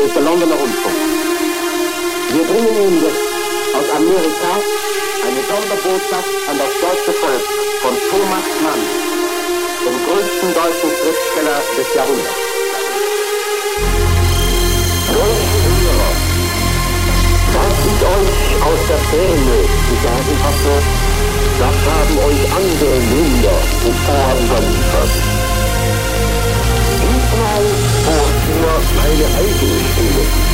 Hier ist der Londoner Rundfunk. Wir bringen Ihnen jetzt aus Amerika eine Sonderbotschaft an das deutsche Volk von Thomas Mann, dem größten deutschen Schriftsteller des Jahrhunderts. Große Hörer, euch aus der Ferne zu sagen hatte, das haben euch andere Münder zuvor überliefert. Folgt nur meine eigene Stimme.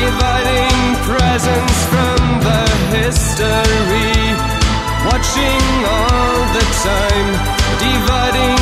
dividing presents from the history, watching all the time, dividing.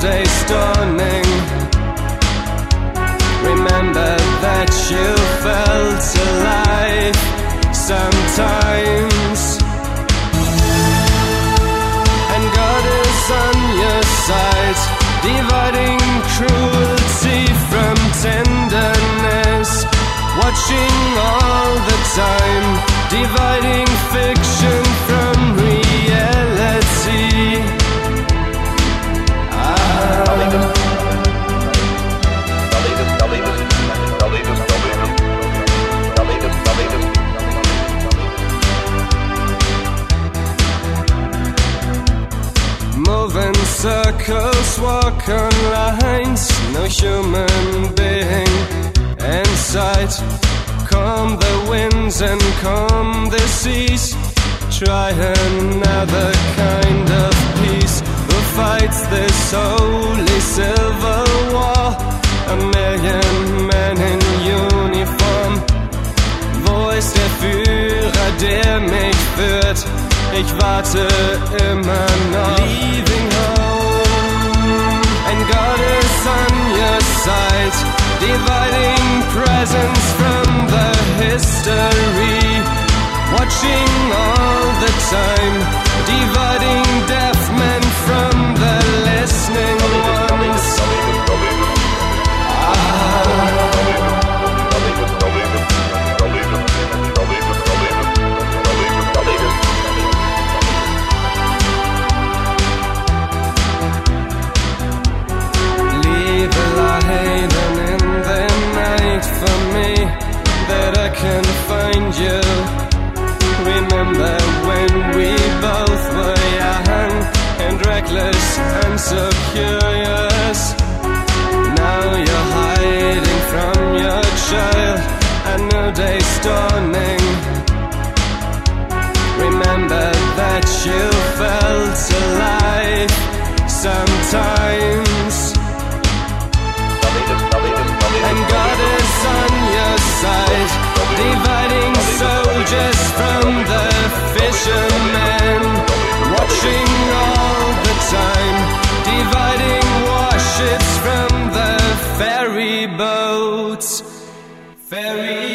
day stunning. Remember that you felt alive sometimes. And God is on your side, dividing cruelty from tenderness, watching all the time, dividing fiction. miracles walk on lines, no human being in sight. Calm the winds and calm the seas. Try another kind of peace. Who fights this holy civil war? A million men in uniform. Voice ist der Führer, der mich führt? Ich warte immer noch. Leaving home on your side, dividing presents from the history. Watching all the time, dividing deaf men from so curious. Now you're hiding from your child. A new day's dawning. Remember that you felt alive sometimes. And God is on your side, dividing soldiers from the fishermen, watching boats. Ferry.